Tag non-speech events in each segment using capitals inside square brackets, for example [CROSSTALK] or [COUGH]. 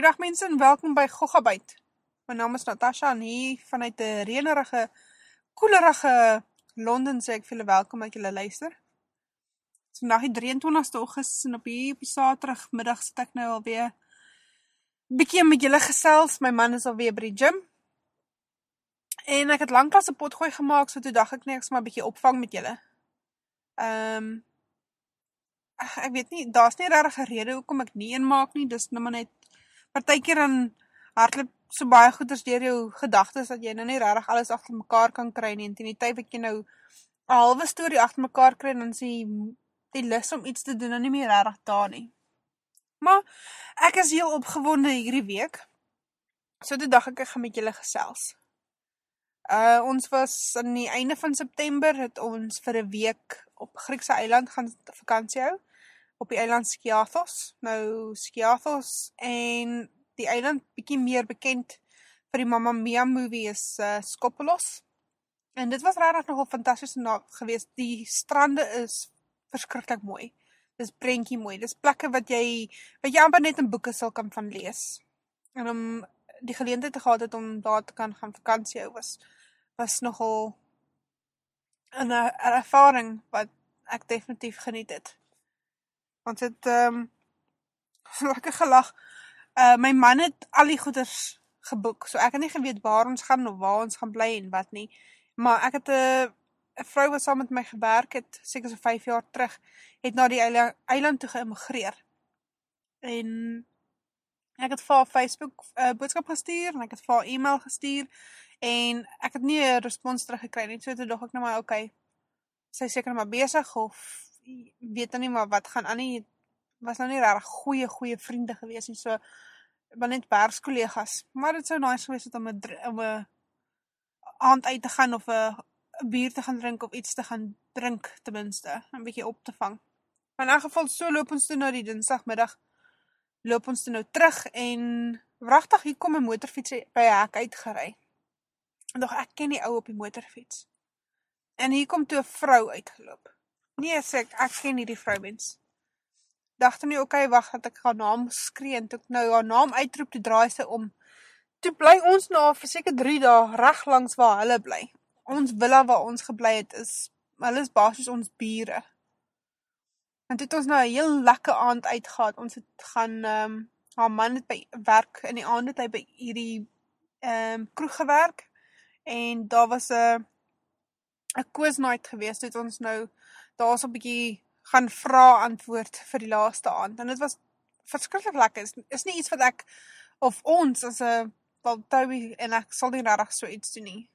Goeiedag mense en welkom by Goggabyt. My naam is Natasha en hier vanuit 'n reënerige, koelerige Londen sê ek vir julle welkom dat julle luister. Dit is vandag die 23ste Augustus en op hier op die Saterdagmiddag sit ek nou alweer bietjie met julle gesels. My man is alweer by die gym. En ek het lanklaas 'n potgooi gemaak, so toe dink ek net ek sal maar bietjie opvang met julle. Ehm um, ek weet nie, daar's nie regtig 'n rede hoekom ek nie een maak nie. Dis net maar net partykeer dan hardloop so baie goeders deur jou gedagtes dat jy nou nie regtig alles agter mekaar kan kry nie en teen die tyd wat jy nou 'n halwe storie agter mekaar kry dan sien die lus om iets te doen nou nie meer regtig daar nie. Maar ek is heel opgewonde hierdie week. So toe dink ek ek gaan met julle gesels. Uh ons was aan die einde van September het ons vir 'n week op Griekse eiland gaan vakansie hou op die eiland Skiathos. Nou Skiathos en die eiland bietjie meer bekend vir die Mamma Mia movie is uh, Skopolos. En dit was regtig nogal fantasties geweest. Die strande is verskriklik mooi. Dis prentjie mooi. Dis plekke wat jy wat jy amper net in boeke sal kan van lees. En om die geleentheid te gehad het om daar te kan gaan vakansie hou was was nogal 'n ervaring wat ek definitief geniet het. Ons het ehm um, lekker gelag. Uh my man het al die goeders geboek. So ek het nie geweet waar ons gaan of waar ons gaan bly en wat nie. Maar ek het 'n uh, 'n vrou wat saam met my gewerk het, seker so 5 jaar terug, het na die eiland toe geëmigreer. En ek het vir Facebook 'n uh, boodskap gestuur en ek het vir e-mail gestuur en ek het nie 'n respons teruggekry nie. So toe dog ek nou maar okay. Sy seker maar besig of weet nou nie maar wat gaan aan nie. Was nou nie regtig goeie goeie vriende gewees nie. So wel net werkskollegas, maar dit sou nice gewees het om 'n om 'n aand uit te gaan of 'n bier te gaan drink of iets te gaan drink ten minste, 'n bietjie op te vang. In 'n geval so loop ons toe na die Dinsdagmiddag loop ons toe nou terug en wragtig hier kom 'n motorfiets by 'n hek uitgery. Nog ek ken die ou op die motorfiets. En hier kom toe 'n vrou uitgeloop. Nee, sê ek, ek ken hierdie vroumens. Dagte nie, okay, wacht, dat ek haar naam skree, en toe ek nou haar naam uitroep, toe draai sy om. Toe bly ons nou vir seker drie dae recht langs waar hulle bly. Ons villa waar ons geblei het, is, hulle is basis ons biere. En toe het ons nou een heel lekke aand uitgaat, ons het gaan, um, haar man het by werk, in die aand het hy by hierdie um, kroeg gewerk, en daar was een, een koosnight geweest, het ons nou, daar so 'n bietjie gaan vra antwoord vir die laaste aand. En dit was verskriklik lekker. Is, is nie iets wat ek of ons as 'n wel Toby en ek sal nie regtig so iets doen nie.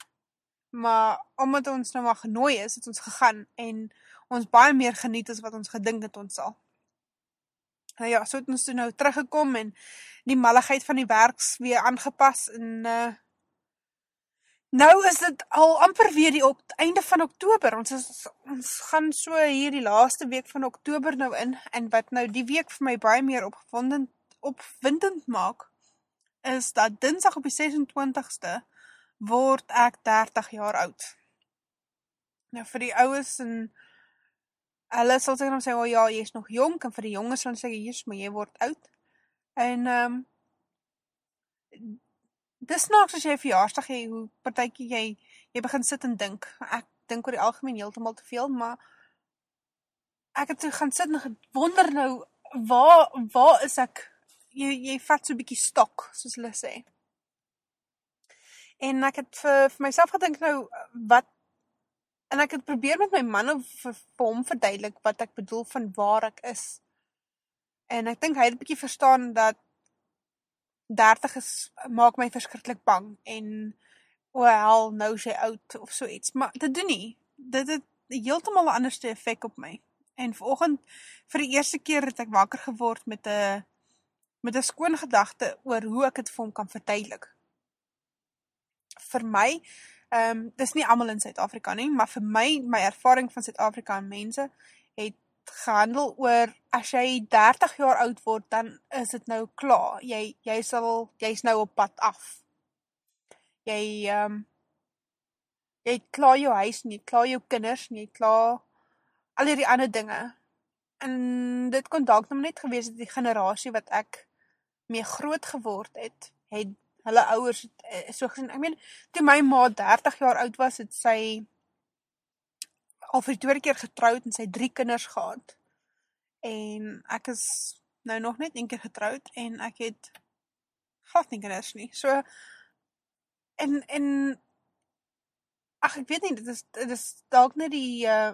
Maar omdat ons nou maar genooi is, het ons gegaan en ons baie meer geniet as wat ons gedink het ons sal. Nou ja, so het ons toe nou teruggekom en die malligheid van die werks weer aangepas en uh Nou is dit al amper weer die op, einde van Oktober. Ons is ons gaan so hier die laaste week van Oktober nou in en wat nou die week vir my baie meer opgewindend opwindend maak is dat Dinsdag op die 26ste word ek 30 jaar oud. Nou vir die oues en hulle sal sê dan sê o oh, ja, jy's nog jonk en vir die jonges dan sê jy jy's maar jy word oud. En ehm um, dis snaaks as jy 'n verjaarsdag het hoe partytjie jy jy begin sit en dink. Ek dink oor die algemeen heeltemal te veel, maar ek het gaan sit en gewonder nou waar waar is ek? Jy jy vat so 'n bietjie stok, soos hulle sê. En ek het vir vir myself gedink nou wat en ek het probeer met my man of vir, vir hom verduidelik wat ek bedoel van waar ek is. En ek dink hy het 'n bietjie verstaan dat 30 is maak my verskriklik bang en o hel nou sy oud of so iets. Maar dit doen nie. Dit het heeltemal 'n anderste effek op my. En vanoggend vir die eerste keer het ek wakker geword met 'n met 'n skoon gedagte oor hoe ek dit vir hom kan verduidelik. Vir my ehm um, dis nie almal in Suid-Afrika nie maar vir my my ervaring van Suid-Afrika en mense het gehandel oor as jy 30 jaar oud word, dan is dit nou klaar. Jy jy sal jy's nou op pad af. Jy ehm um, jy klaar jou huis nie, klaar jou kinders nie, klaar al hierdie ander dinge. En dit kon dalk net gewees het die generasie wat ek mee groot geword het, het hulle ouers uh, so gesien, ek meen, toe my ma 30 jaar oud was, het sy al vir die tweede keer getrouwd en sy drie kinders gehad. En ek is nou nog net een keer getrouwd en ek het glad nie kinders nie. So, en, en, ach, ek weet nie, dit is, dit is dalk nie die, uh,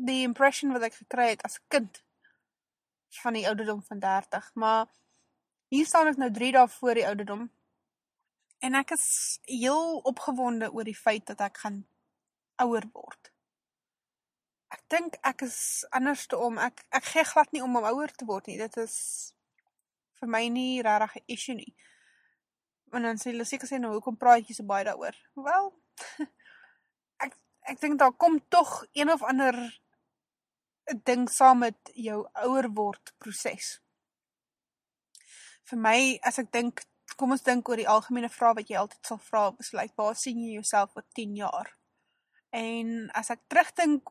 die impression wat ek gekry het as kind van die ouderdom van 30, maar hier staan ek nou drie dae voor die ouderdom en ek is heel opgewonde oor die feit dat ek gaan ouer word. Ek dink ek is anders te om, ek, ek gee glad nie om om ouer te word nie, dit is vir my nie rarig een issue nie. En dan sê hulle seker sê nou, hoekom praat jy so baie daar Wel, [LAUGHS] ek, ek dink daar kom toch een of ander ding saam met jou ouer word proces. Vir my, as ek dink, kom ons dink oor die algemene vraag wat jy altyd sal vraag, is like, waar sien jy jouself oor 10 jaar? En as ek terugdink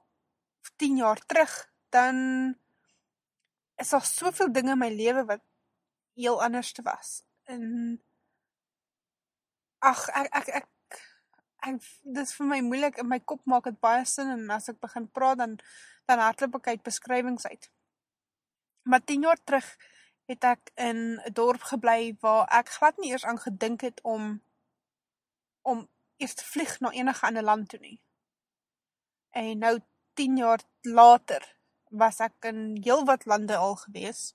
10 jaar terug, dan is daar soveel dinge in my lewe wat heel anders te was. En ag ek ek ek ek dit is vir my moeilik in my kop maak dit baie sin en as ek begin praat dan dan hardloop ek uit beskrywings uit. Maar 10 jaar terug het ek in 'n dorp gebly waar ek glad nie eers aan gedink het om om eers te vlieg na enige ander land toe nie. En nou 10 jaar later was ek in heel wat lande al gewees.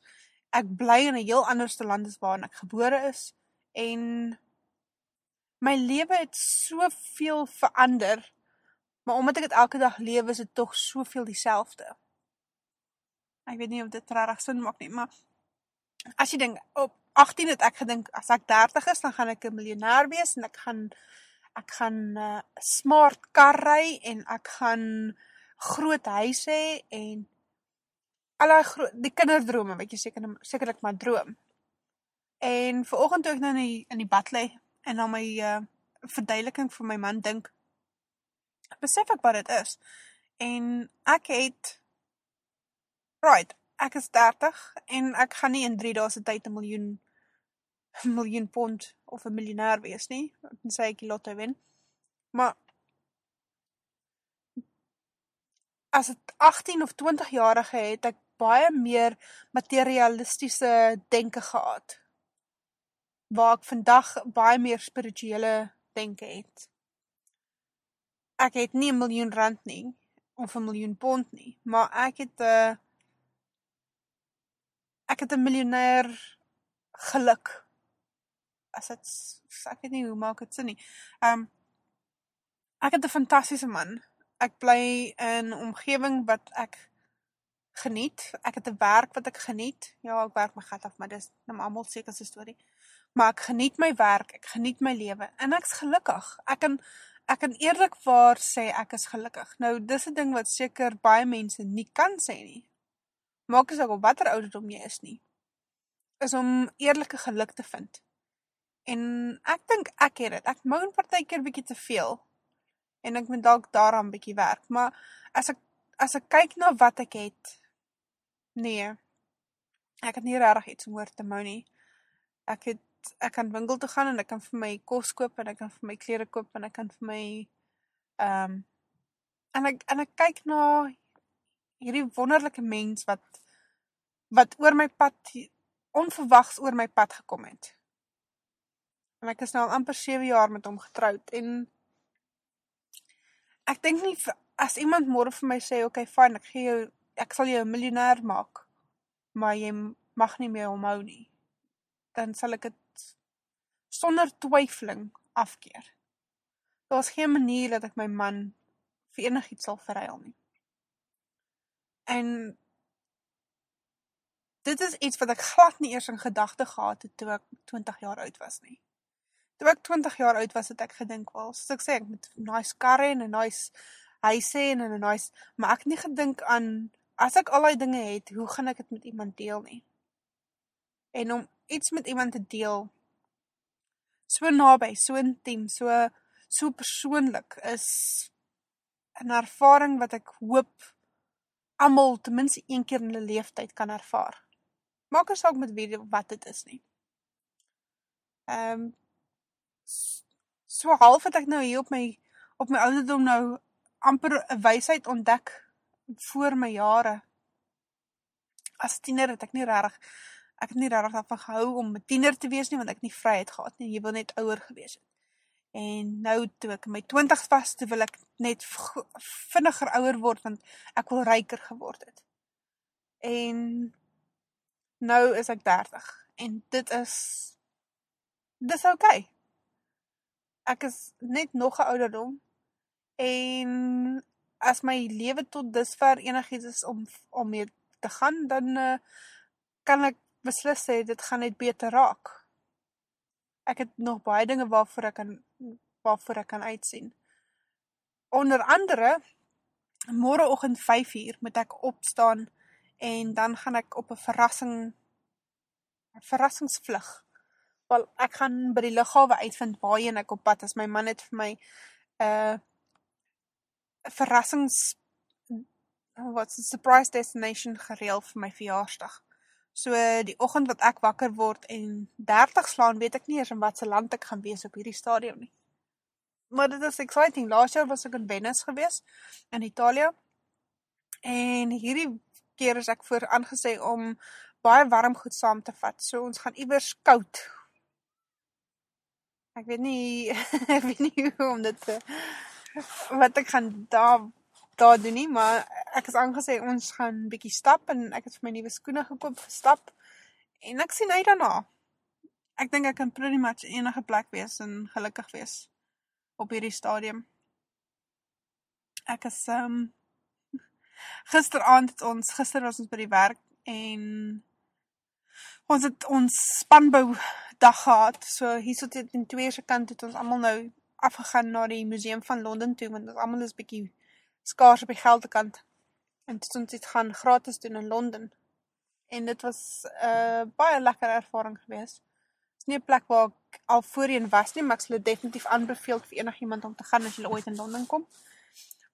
Ek bly in 'n heel anderste land as waarin ek gebore is en my lewe het soveel verander. Maar omdat ek dit elke dag lewe, is dit tog soveel dieselfde. Ek weet nie of dit regtig sin maak nie, maar as jy dink op 18 het ek gedink as ek 30 is, dan gaan ek 'n miljonair wees en ek gaan ek gaan 'n uh, smart kar ry en ek gaan groot huis hê en alle die kinderdrome wat jy seker sekerlik maar droom. En vanoggend toe ek nou in die in die bad lê en na my uh, verduideliking vir my man dink besef ek wat dit is. En ek het right, ek is 30 en ek gaan nie in 3 dae se tyd 'n miljoen miljoen pond of 'n miljonair wees nie, en sê ek die lotto wen. Maar as dit 18 of 20 jarige het ek baie meer materialistiese denke gehad. Waar ek vandag baie meer spirituele denke het. Ek het nie 'n miljoen rand nie of 'n miljoen pond nie, maar ek het 'n uh, ek het 'n miljonair geluk as dit ek weet nie hoe maak dit sin nie. Ehm um, ek het 'n fantastiese man. Ek bly in 'n omgewing wat ek geniet. Ek het 'n werk wat ek geniet. Ja, ek werk my gat af, maar dis nou almal seker se storie. Maar ek geniet my werk, ek geniet my lewe en ek's gelukkig. Ek kan ek kan eerlikwaar sê ek is gelukkig. Nou dis 'n ding wat seker baie mense nie kan sê nie. Maak asook op watter ouderdom jy is nie. Is om eerlike geluk te vind. En ek dink ek het dit. Ek moan partykeer bietjie te veel. En ek moet dalk daaraan bietjie werk, maar as ek as ek kyk na wat ek het, nee. Ek het nie regtig iets om oor te moan nie. Ek het ek kan winkel toe gaan en ek kan vir my kos koop en ek kan vir my klere koop en ek kan vir my ehm um, en ek en ek kyk na hierdie wonderlike mens wat wat oor my pad onverwags oor my pad gekom het en ek is nou al amper 7 jaar met hom getroud en ek dink nie as iemand môre vir my sê okay fine ek gee jou ek sal jou 'n miljonair maak maar jy mag nie meer omhou nie dan sal ek dit sonder twyfeling afkeer. Daar's geen manier dat ek my man vir enigiets sal verruil nie. En dit is iets wat ek glad nie eers in gedagte gehad het toe ek 20 jaar oud was nie toe ek 20 jaar oud was, het ek gedink, wel, soos ek sê, ek moet nice karre en 'n nice huis hê en 'n nice, maar ek het nie gedink aan as ek al daai dinge het, hoe gaan ek dit met iemand deel nie? En om iets met iemand te deel so naby, so intiem, so so persoonlik is 'n ervaring wat ek hoop almal ten minste een keer in hulle lewe tyd kan ervaar. Maak nie saak met wie wat dit is nie. Ehm um, so half het ek nou hier op my op my ouderdom nou amper 'n wysheid ontdek voor my jare. As tiener het ek nie regtig ek het nie regtig daarvan gehou om 'n tiener te wees nie want ek het nie vryheid gehad nie. Jy wil net ouer gewees het. En nou toe ek in my 20's was, toe wil ek net vinniger ouer word want ek wil ryker geword het. En nou is ek 30 en dit is dis oukei. Okay. Ek is net nog 'n ouderdom en as my lewe tot dusver enigiets is om om mee te gaan, dan uh, kan ek beslis sê dit gaan net beter raak. Ek het nog baie dinge waarvoor ek kan waarvoor ek kan uitsien. Onder andere môreoggend 5uur moet ek opstaan en dan gaan ek op 'n verrassing 'n verrassingsvlug. Wel, ek gaan by die lughawe uitvind waarheen ek op pad is. My man het vir my 'n uh, verrassings wat's 'n surprise destination gereël vir my verjaarsdag. So die oggend wat ek wakker word en 30 slaan, weet ek nie eers in watter land ek gaan wees op hierdie stadium nie. Maar dit is exciting. Laas jaar was ek in Venice gewees in Italië. En hierdie keer is ek voor aangesê om baie warm goed saam te vat. So ons gaan iewers koud. Ek weet nie [LAUGHS] ek weet nie hoe om dit te wat ek gaan daar daar doen nie, maar ek is aangesê ons gaan bietjie stap en ek het vir my nuwe skoene gekoop vir stap. En ek sien uit daarna. Ek dink ek kan pretty much enige plek wees en gelukkig wees op hierdie stadium. Ek is ehm [LAUGHS] um, gisteraand het ons gister was ons by die werk en ons het ons spanbou dag gehad. So hier sit dit in twee se kant het ons almal nou afgegaan na die museum van Londen toe want ons almal is bietjie skaars op die gelde kant. En dit ons het gaan gratis doen in Londen. En dit was 'n uh, baie lekker ervaring geweest. Dit is nie 'n plek waar ek al voorheen was nie, maar ek sal dit definitief aanbeveel vir enigiemand om te gaan as jy ooit in Londen kom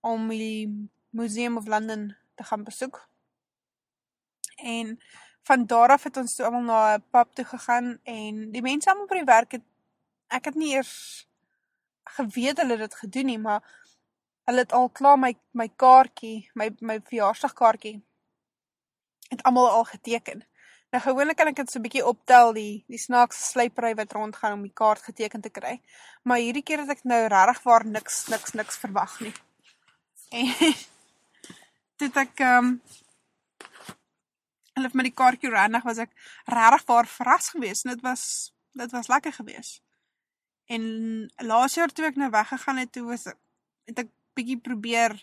om die Museum of London te gaan besoek. En van daar af het ons toe almal na 'n pub toe gegaan en die mense almal by die werk het ek het nie eers geweet hulle het dit gedoen nie, maar hulle het al klaar my my kaartjie, my my verjaarsdagkaartjie het almal al geteken. Nou gewoonlik kan ek dit so 'n bietjie optel die die snaakse slypery wat rondgaan om die kaart geteken te kry. Maar hierdie keer het ek nou regtig waar niks niks niks verwag nie. En [LAUGHS] dit ek ehm um, hulle het met die kaartjie randig was ek regtig waar verras geweest. Dit was dit was lekker geweest. En laas jaar toe ek nou weggegaan het, toe was het ek bietjie probeer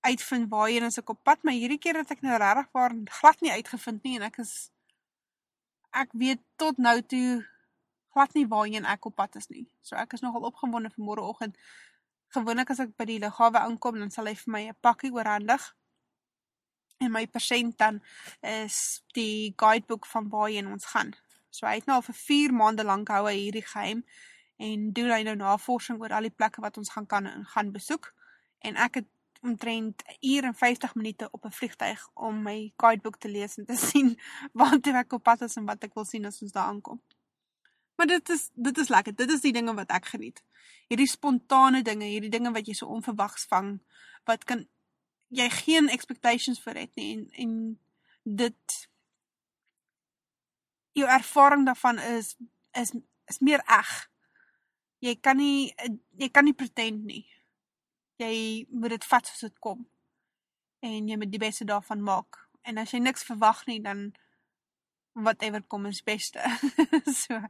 uitvind waarheen as ek op pad, maar hierdie keer het ek nou regtig waar glad nie uitgevind nie en ek is ek weet tot nou toe glad nie waarheen ek op pad is nie. So ek is nogal opgewonde vir môreoggend. Gewoonlik as ek by die lughawe aankom, dan sal hy vir my 'n pakkie oorhandig en my persent dan is die guidebook van waarheen ons gaan. So hy het nou al vir 4 maande lank hou hy hierdie geheim en doen hy nou navorsing oor al die plekke wat ons gaan kan gaan besoek. En ek het omtrent 'n uur en 50 minute op 'n vliegtyg om my guidebook te lees en te [LAUGHS] sien waartoe ek op pad is en wat ek wil sien as ons daar aankom. Maar dit is dit is lekker. Dit is die dinge wat ek geniet. Hierdie spontane dinge, hierdie dinge wat jy so onverwags vang wat kan jy geen expectations vir het nie en en dit jou ervaring daarvan is is is meer eg. Jy kan nie jy kan nie pretend nie. Jy moet dit vat soos dit kom. En jy moet die beste daarvan maak. En as jy niks verwag nie dan whatever kom is beste. [LAUGHS] so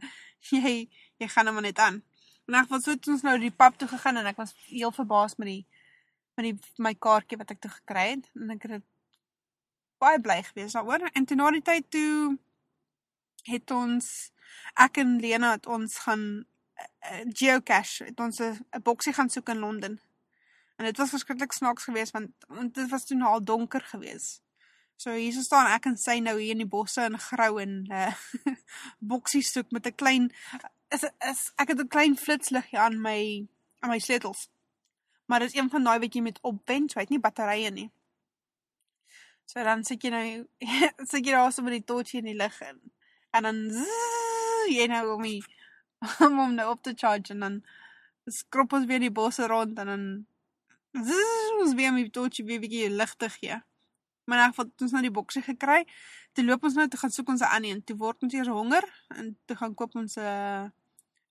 jy jy gaan hom net aan. En ek was so toe ons nou die pap toe gegaan en ek was heel verbaas met die met die my kaartjie wat ek toe gekry het en ek het baie bly gewees daaroor. En toe na die tyd toe het ons ek en Lena het ons gaan uh, geocache, het ons 'n boksie gaan soek in Londen. En dit was verskriklik snaaks geweest want want dit was toe nou al donker geweest. So hier so staan ek en sy nou hier in die bosse in grou en [LAUGHS] uh, boksie soek met 'n klein is, is ek het 'n klein flitsliggie aan my aan my sleutels maar dit is een van daai wat jy met opwend, so hy het nie batterye nie. So dan sit jy nou [LAUGHS] sit jy daar so met die torchie in die lig in. En dan zzz, jy nou om die [LAUGHS] om hom nou op te charge en dan skrop ons weer die bosse rond en dan zzz, ons weer met die torchie weer bietjie lig te gee. Maar in geval ons nou die boksie gekry. Toe loop ons nou te gaan soek ons 'n ander een. Toe word ons eers honger en toe gaan koop ons 'n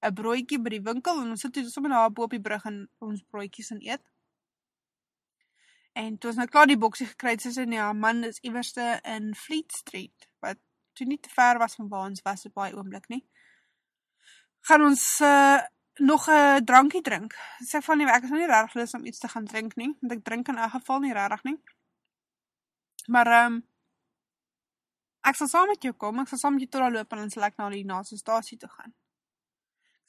'n broodjie by die winkel en ons sit toe sommer daar bo op die brug en ons broodjies en eet. En toe ons nou klaar die boksie gekry het, sê sy nee, haar man is iewerste in Fleet Street wat toe nie te ver was van waar ons was op daai oomblik nie. Gaan ons uh, nog 'n drankie drink. Sê van nee, ek is nou nie regtig lus om iets te gaan drink nie, want ek drink in 'n geval nie regtig nie. Maar ehm um, ek sal saam met jou kom. Ek sal saam met jou tot daar loop en dan sal ek na die naaste stasie toe gaan.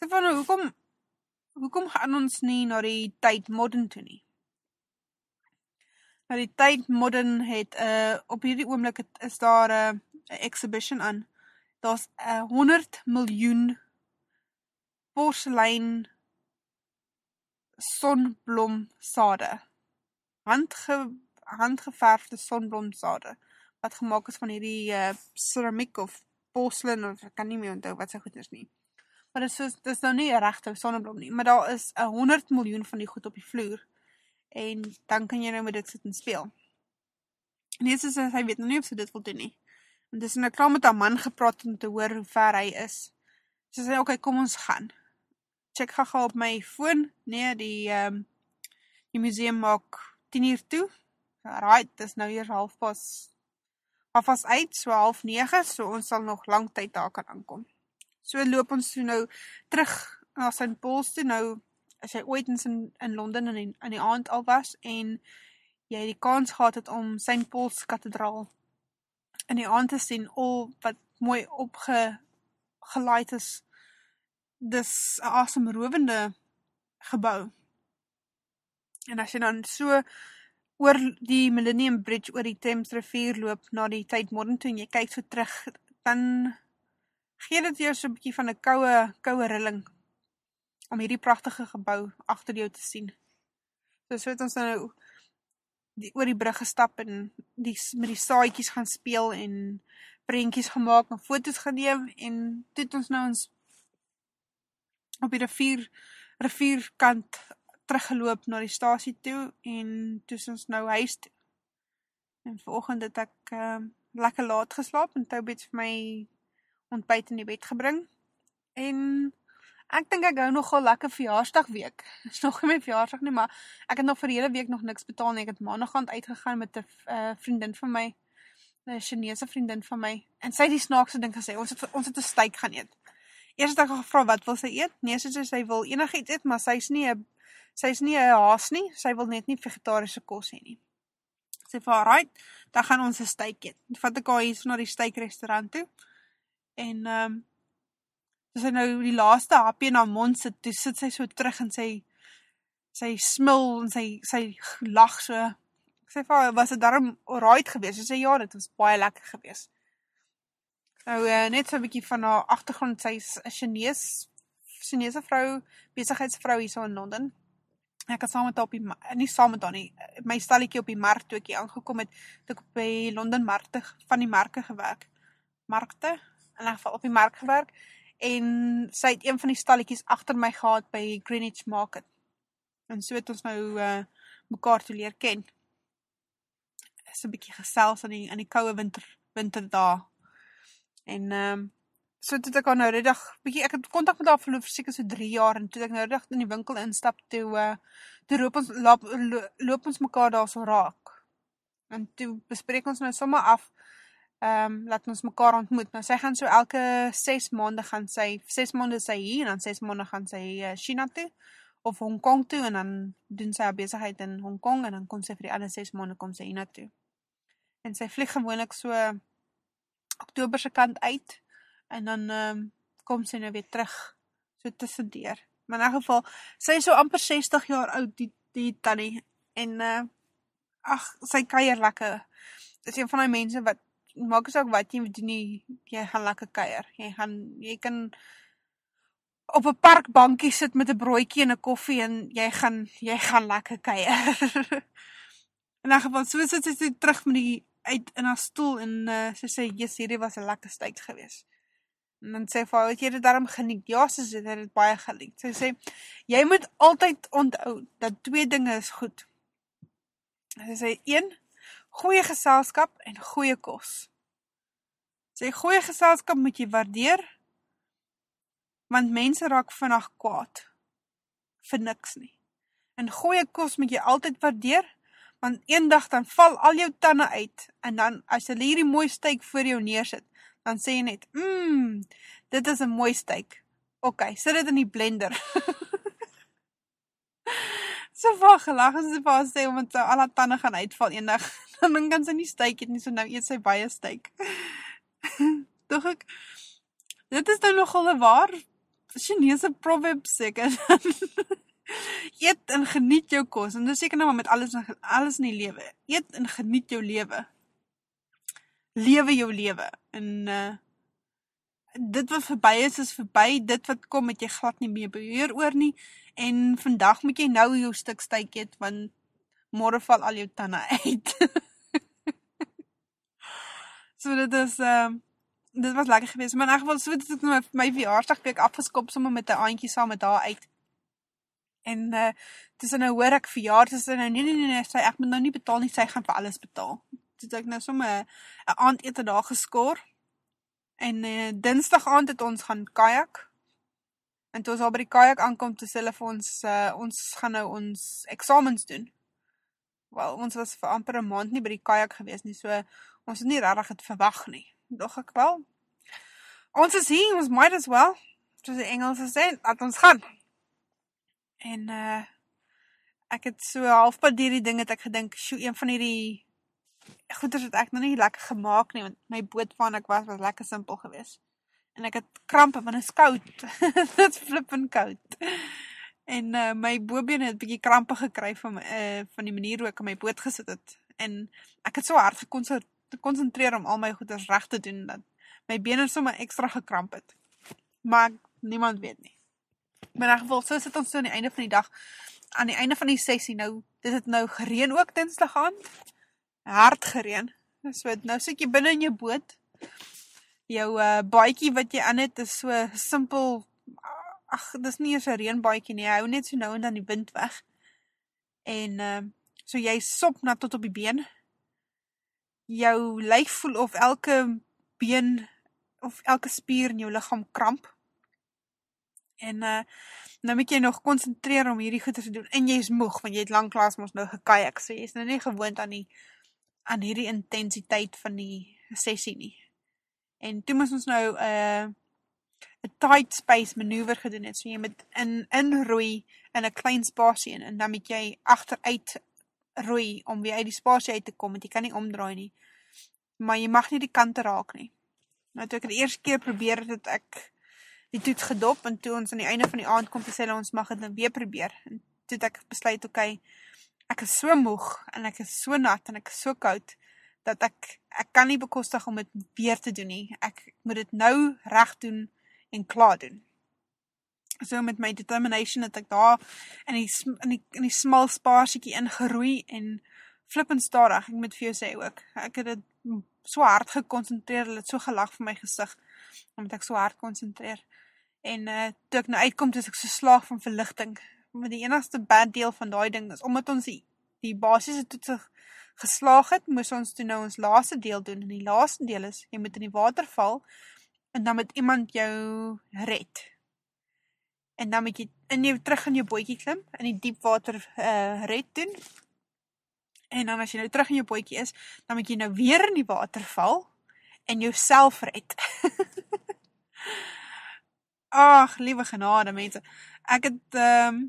Sê van hoekom hoekom gaan ons nie na die tyd modern toe nie? Nou die tyd modern het 'n uh, op hierdie oomblik is daar 'n uh, exhibition aan. Daar's 'n uh, 100 miljoen porselein sonblomsade. Handge handgeverfde sonblomsade wat gemaak is van hierdie uh, ceramiek of porselein of ek kan nie meer onthou wat se goed is nie. Maar dit is dis nou nie regte sonneblom nie, maar daar is 'n 100 miljoen van die goed op die vloer en dan kan jy nou met dit sit en speel. Nee, sy sê sy weet nog nie of sy dit wil doen nie. En dis nou klaar met haar man gepraat om te hoor hoe ver hy is. Sy sê okay, kom ons gaan. Check gou op my foon. Nee, die um, die museum maak 10 uur toe. Right, dis nou hier halfpas afas uit, so half 9, so ons sal nog lank tyd daar kan aankom. So loop ons toe nou terug na St. Paul's toe nou as jy ooit in in Londen in die, in die aand al was en jy die kans gehad het om St. Paul's kathedraal in die aand te sien al wat mooi opge gelaai is dis 'n asemrowende gebou en as jy dan so oor die Millennium Bridge oor die Thames rivier loop na die tyd modern toe en jy kyk so terug dan gee dit jou so 'n bietjie van 'n koue koue rilling om hierdie pragtige gebou agter jou te sien. So so het ons nou die oor die brug gestap en die met die saaitjies gaan speel en prentjies gemaak en foto's geneem en toe het ons nou ons op die rivier rivierkant teruggeloop na die stasie toe en toe ons nou huis toe. En vanoggend het ek uh, lekker laat geslaap en Toby het vir my ontbyt in die bed gebring. En Ek dink ek hou nogal lekker verjaarsdagweek. [LAUGHS] Dit is nog nie my verjaarsdag nie, maar ek het nog vir die hele week nog niks betaal nie. Ek het maandag aan uitgegaan met 'n uh, vriendin van my, 'n Chinese vriendin van my. En sy het die snaakse ding gesê, ons het ons het 'n steak gaan eet. Eers het ek gevra wat wil sy eet? Nee, sy sê sy wil enigiets eet, maar sy's nie 'n sy's nie 'n haas nie. Sy wil net nie vegetariese kos hê nie. Sy sê vir haar, "Right, dan gaan ons 'n steak eet." Vat ek haar hier na die steakrestaurant toe. En ehm um, sy nou die laaste hapie in haar mond sit, toe sit sy so terug en sy sy smil en sy sy lag so. Ek sê vir haar, "Was dit darm alright geweest?" Sy sê, "Ja, dit was baie lekker geweest." Nou uh, net so 'n bietjie van haar agtergrond, sy's 'n Chinese Chinese vrou, besigheidsvrou hier so in Londen. Ek het saam met haar op die nie saam met haar nie, my stalletjie op die mark toe ek hier aangekom het, toe ek by Londen markte van die marke gewerk. Markte, in 'n geval op die mark gewerk en sy het een van die stalletjies agter my gehad by Greenwich Market. En so het ons nou uh mekaar te leer ken. Is 'n bietjie gesels aan die aan die koue winter winterdae. En ehm um, so het ek nou redag bietjie ek het kontak met haar verloor vir seker so 3 jaar en toe ek nou redag in die winkel instap toe uh toe loop ons loop, loop ons mekaar daarso raak. En toe bespreek ons nou sommer af ehm um, laat ons mekaar ontmoet. Nou sy gaan so elke 6 maande gaan sy 6 maande sy hier en dan 6 maande gaan sy uh, China toe of Hong Kong toe en dan doen sy haar besigheid in Hong Kong en dan kom sy vir die ander 6 maande kom sy China toe. En sy vlieg gewoonlik so Oktober se kant uit en dan ehm um, kom sy nou weer terug so tussendeur. Maar in 'n geval, sy is so amper 60 jaar oud die die tannie en uh ag, sy kuier lekker. Dis een van daai mense wat maak as ook wat jy doen nie, jy gaan lekker kuier. Jy gaan jy kan op 'n parkbankie sit met 'n broodjie en 'n koffie en jy gaan jy gaan lekker kuier. [LAUGHS] en dan gewoon so sit sy terug met die uit in haar stoel en uh, sy sê, yes, hierdie was een lekker steak gewees. En dan sê vrou, het jy dit daarom geniet? Ja, sy sê, het het baie geniet. Sy sê, jy moet altyd onthou, dat twee dinge is goed. Sy sê, een, goeie geselskap en goeie kos. Sy goeie geselskap moet jy waardeer, want mense raak vannacht kwaad, vir niks nie. En goeie kos moet jy altyd waardeer, want een dag dan val al jou tanden uit, en dan as jy hierdie mooi steek voor jou neersit, dan sê jy net, mmm, dit is een mooi steek. Ok, sit dit in die blender. [LAUGHS] so vaag gelag, as sy vaag sê, omdat sy alle tanden gaan uitval een dag, [LAUGHS] dan kan sy nie steek het nie, so nou eet sy baie steek. [LAUGHS] Doch ek, dit is nou nogal een waar, Chinese proverb seker, [LAUGHS] eet en geniet jou kos, en dit is seker nou met alles, alles in die lewe, eet en geniet jou lewe, lewe jou lewe, en uh, dit wat voorbij is, is voorbij, dit wat kom, het jy glad nie meer beheer oor nie, en vandag moet jy nou jou stuk stuik eet, want morgen val al jou tanden uit. [LAUGHS] so dit is, uh, dit was lekker geweest, maar in elk geval, so het ek nou my verjaarsdag week afgeskop, sommer met die aantje saam met haar uit, en uh, het is nou hoor ek verjaar, het is nou, nee, nee, nee, nee, sy, ek moet nou nie betaal nie, sy gaan vir alles betaal. Het ek nou sommer een aand eten daar geskoor, en uh, dinsdag aand het ons gaan kajak, en toe ons al by die kajak aankom, toe sê vir ons, uh, ons gaan nou ons examens doen. Wel, ons was vir amper een maand nie by die kajak gewees nie, so ons het nie rarig het verwacht nie. Doch ek wel, ons is hier, ons might as well, soos die Engelse sê, laat ons gaan. En uh ek het so halfpad deur die ding het ek gedink, "Sjoe, een van hierdie goeders het ek nog nie lekker gemaak nie, want my boot waarna ek was was lekker simpel geweest." En ek het krampe want dit is koud. [LAUGHS] Dit's flippend koud. En uh my bobeen het 'n bietjie krampe gekry van uh van die manier hoe ek op my boot gesit het. En ek het so hard gekonsentreer om al my goeders reg te doen dat my bene sommer ekstra gekramp het. Maar niemand weet nie. Maar in geval, so sit ons so aan die einde van die dag, aan die einde van die sessie, nou, dit het nou gereen ook dinsdag aan, hard gereen, so nou sit jy binnen in jou boot, jou uh, baiekie wat jy aan het, is so simpel, ach, dit is nie eens een reenbaiekie nie, hou net so nou en dan die wind weg, en uh, so jy sop na tot op die been, jou lijf voel of elke been, of elke spier in jou lichaam kramp, en uh, nou moet jy nog concentreer om hierdie goede te doen, en jy is moeg, want jy het lang klaas ons nou gekajak, so jy is nou nie gewoond aan die, aan hierdie intensiteit van die sessie nie. En toe moes ons nou uh, a tight space maneuver gedoen het, so jy moet in, inroei in een klein spasie in, en dan moet jy achteruit roei, om weer uit die spasie uit te kom, want jy kan nie omdraai nie, maar jy mag nie die kante raak nie. Nou toe ek die eerste keer probeer het, het ek die toet gedop, en toe ons aan die einde van die aand kom te sê, ons mag het dan weer probeer, en toe het ek besluit, okay, ek is so moeg, en ek is so nat, en ek is so koud, dat ek, ek kan nie bekostig om het weer te doen nie, ek moet het nou recht doen, en klaar doen. So met my determination, het ek daar, in die, in die, in die smal spaarsiekie ingeroei, en flippend starig, ek moet vir jou sê ook, ek het het so hard geconcentreer, het so gelag vir my gezicht, omdat ek so hard concentreer, en uh, toe ek nou uitkom, toe is ek so slaag van verlichting, maar die enigste bad deel van die ding is, omdat ons die, die basisse toetse geslaag het, moes ons toe nou ons laaste deel doen, en die laaste deel is, jy moet in die water val, en dan moet iemand jou red, en dan moet jy in jou, terug in jou boekie klim, in die diep water uh, red doen, en dan as jy nou terug in jou boekie is, dan moet jy nou weer in die water val, en jou self red. [LAUGHS] Ach, liewe genade, mense. Ek het, um,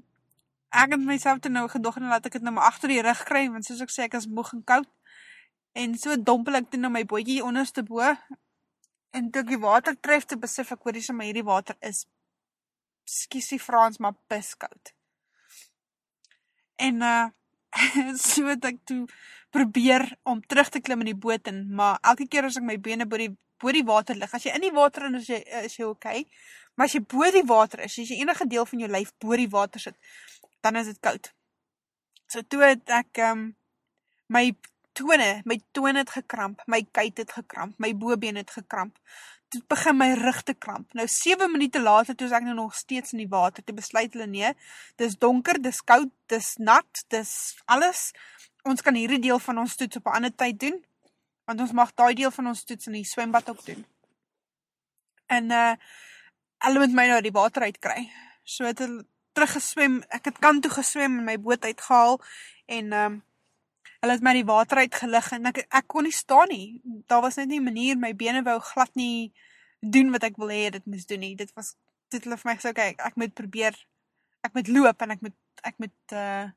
ek het myself toe nou gedog en laat ek het nou maar achter die rug kry, want soos ek sê, ek is moeg en koud. En so dompel ek toe nou my bootjie onderste boe, en toe ek die water tref, toe besef ek hoor so my hierdie water is, skies die Frans, maar piskoud. En, uh, [LAUGHS] so het ek toe probeer om terug te klim in die boot in, maar elke keer as ek my bene boor die, boor die water lig, as jy in die water in, is jy, is jy okay, maar as jy boor die water is, as jy enige deel van jou lijf boor die water sit, dan is het koud. So toe het ek um, my tone, my tone het gekramp, my kuit het gekramp, my bobeen het gekramp. Toe begin my rug te kramp. Nou 7 minute later toe ek nou nog steeds in die water. Toe besluit hulle nee, dis donker, dis koud, dis nat, dis alles. Ons kan hierdie deel van ons toets op 'n ander tyd doen want ons mag daai deel van ons toets in die swembad ook doen. En uh hulle moet my nou uit die water uitkry. So het hulle teruggeswem. Ek het kant toe geswem en my boot uitgehaal en ehm um, hulle het my die water uitgelig en ek ek kon nie staan nie. Daar was net nie 'n manier my bene wou glad nie doen wat ek wil hê dit moes doen nie. Dit was dit hulle vir my gesê okay, ek, ek moet probeer ek moet loop en ek moet ek moet uh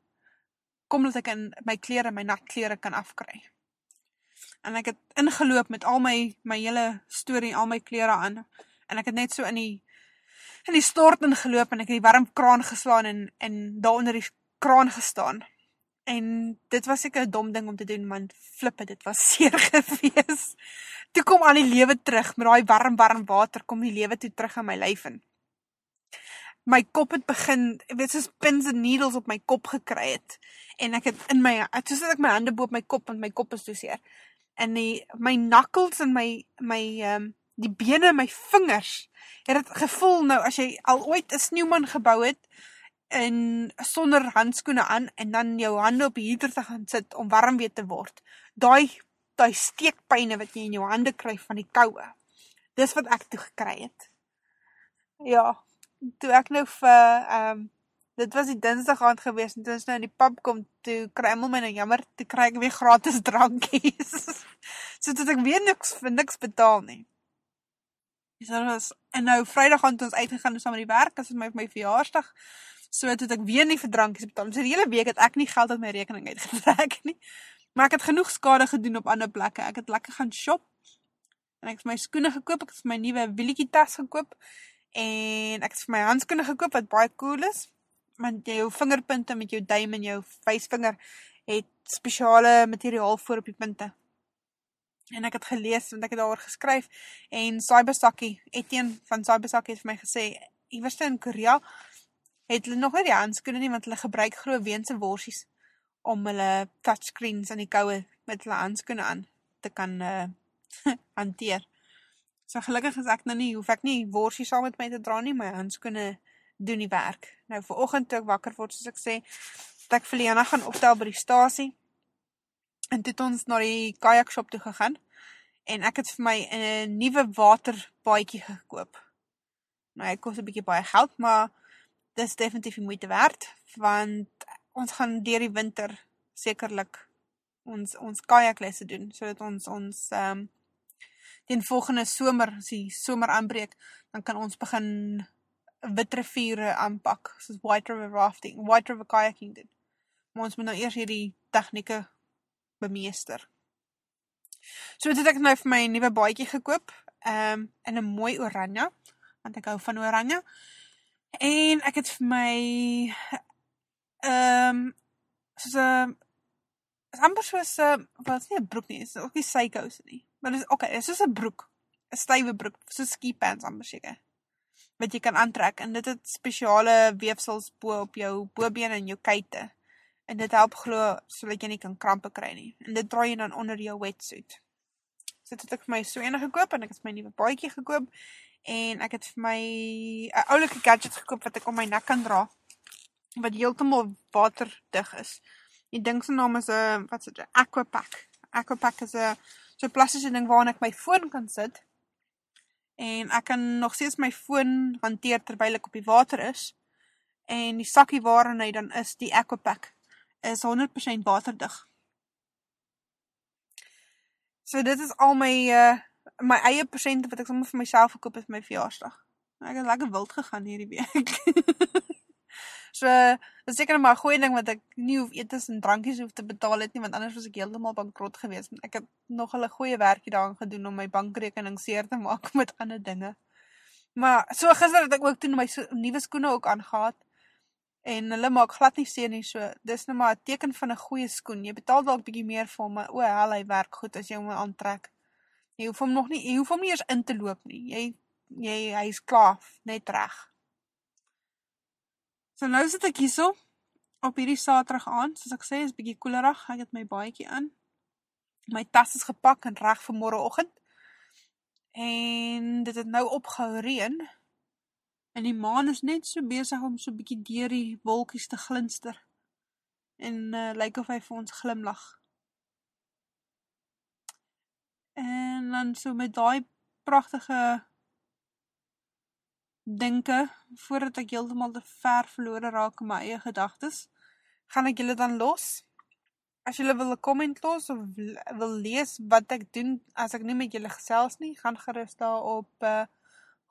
kom dat ek in my klere, my nat klere kan afkry. En ek het ingeloop met al my my hele storie, al my klere aan en ek het net so in die in die stort ingeloop en ek het die warm kraan geslaan en en daar onder die kraan gestaan. En dit was seker 'n dom ding om te doen, want flippe, dit was [LAUGHS] seer gewees. Toe kom al die lewe terug met daai warm warm water kom die lewe toe terug in my lyf in. My kop het begin, ek weet soos pins and needles op my kop gekry het en ek het in my soos ek my hande bo op my kop want my kop is so seer. En die my knuckles en my my ehm um, die bene en my vingers het dit gevoel nou as jy al ooit 'n sneeuman gebou het en sonder handskoene aan en dan jou hande op die heater te gaan sit om warm weer te word. Daai daai steekpyne wat jy in jou hande kry van die koue. Dis wat ek toe gekry het. Ja, toe ek nou vir ehm um, dit was die Dinsdag aand gewees en toe ons nou in die pub kom toe kry almal my nou jammer toe kry ek weer gratis drankies. [LAUGHS] so dit ek weer niks vir niks betaal nie. Dis so, was en nou Vrydag gaan ons uitgegaan saam met die werk as dit my my verjaarsdag So het ek weer nie vir drankies betaal. So die hele week het ek nie geld uit my rekening uitgetrek nie. Maar ek het genoeg skade gedoen op ander plekke. Ek het lekker gaan shop. En ek het my skoene gekoop. Ek het my nuwe wieletjie tas gekoop en ek het vir my handskoene gekoop wat baie cool is. Want jou vingerpunte met jou duim en jou wysvinger het spesiale materiaal voor op die punte. En ek het gelees want ek het daaroor geskryf en Cybersaki, Etienne van Cybersaki het vir my gesê iewers in Korea het hulle nog nie die handskoene nie want hulle gebruik glo weense worsies om hulle touchscreens in die koue met hulle handskoene aan te kan uh, [LAUGHS] hanteer. So gelukkig is ek nou nie hoef ek nie worsies saam met my te dra nie, my handskoene doen die werk. Nou vir oggend toe ek wakker word soos ek sê, dat ek vir Liana gaan optel by die stasie. En het ons na die kajak shop toe gegaan en ek het vir my 'n nuwe waterbaadjie gekoop. Nou hy kos 'n bietjie baie geld, maar dis definitief die moeite werd want ons gaan deur die winter sekerlik ons ons kajaklesse doen sodat ons ons ehm um, teen volgende somer as die somer aanbreek dan kan ons begin witriviere aanpak soos white river rafting white river kayaking doen maar ons moet nou eers hierdie tegnieke bemeester so dit het ek nou vir my nuwe baadjie gekoop ehm um, in 'n mooi oranje want ek hou van oranje En ek het vir my ehm um, soos 'n is amper soos 'n wat is nie 'n broek nie, is ook nie sykous nie. Maar dis okay, is soos 'n broek, 'n stywe broek, so ski pants amper seker. Wat jy kan aantrek en dit het spesiale weefsels bo op jou bobene en jou kuite. En dit help glo sodat jy nie kan krampe kry nie. En dit dra jy dan onder jou wetsuit. So dit het ek vir my so ene gekoop en ek het my nuwe baadjie gekoop en ek het vir my 'n oulike gadget gekoop wat ek om my nek kan dra wat heeltemal waterdig is. Die ding se naam is 'n wat s'it 'n Aquapack. Aquapack is 'n so 'n plastiese ding waarna ek my foon kan sit en ek kan nog steeds my foon hanteer terwyl ek op die water is. En die sakkie waarin hy dan is, die Aquapack, is 100% waterdig. So dit is al my uh my eie persente wat ek sommer vir myself gekoop het vir my verjaarsdag. Ek het lekker wild gegaan hierdie week. [LAUGHS] so, dit is seker maar 'n goeie ding wat ek nie hoef etes en drankies hoef te betaal het nie, want anders was ek heeltemal bankrot geweest. Ek het nog 'n goeie werkie daarin gedoen om my bankrekening seer te maak [LAUGHS] met ander dinge. Maar so gister het ek ook toe my nuwe skoene ook aangetree en hulle maak glad nie seer nie. So, dis nou maar 'n teken van 'n goeie skoen. Jy betaal dalk bietjie meer vir hom, maar o, hel hy werk goed as jy hom aantrek. Jy hoef hom nog nie, jy hoef hom nie eers in te loop nie. Jy jy hy's klaar, net reg. So nou sit ek hierso op hierdie Saterdag aand, soos ek sê, is bietjie koelerig. Ek het my baadjie aan. My tas is gepak en reg vir môreoggend. En dit het nou opgehou reën. En die maan is net so besig om so bietjie deur die wolkies te glinster. En uh, lyk of hy vir ons glimlag. En dan so met daai pragtige dinke voordat ek heeltemal te ver verlore raak in my eie gedagtes, gaan ek julle dan los. As julle wil 'n komment los of wil lees wat ek doen as ek nie met julle gesels nie, gaan gerus daar op uh,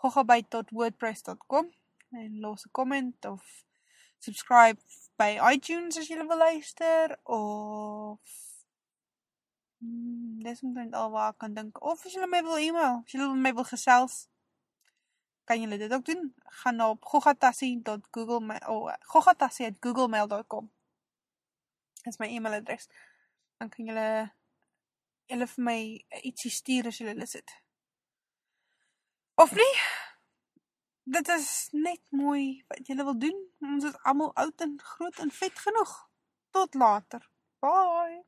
gogabyte.wordpress.com en los 'n komment of subscribe by iTunes as julle wil luister of hmm, dis omtrent al wat ek kan dink of as julle my wil e-mail, as julle my wil gesels kan julle dit ook doen. Gaan na op gogatassie.google oh, gogatassie@googlemail.com. Dis my e-mailadres. Dan kan julle julle vir my ietsie stuur as julle lus het. Of nie? Dit is net mooi wat julle wil doen. Ons is almal oud en groot en vet genoeg. Tot later. Bye.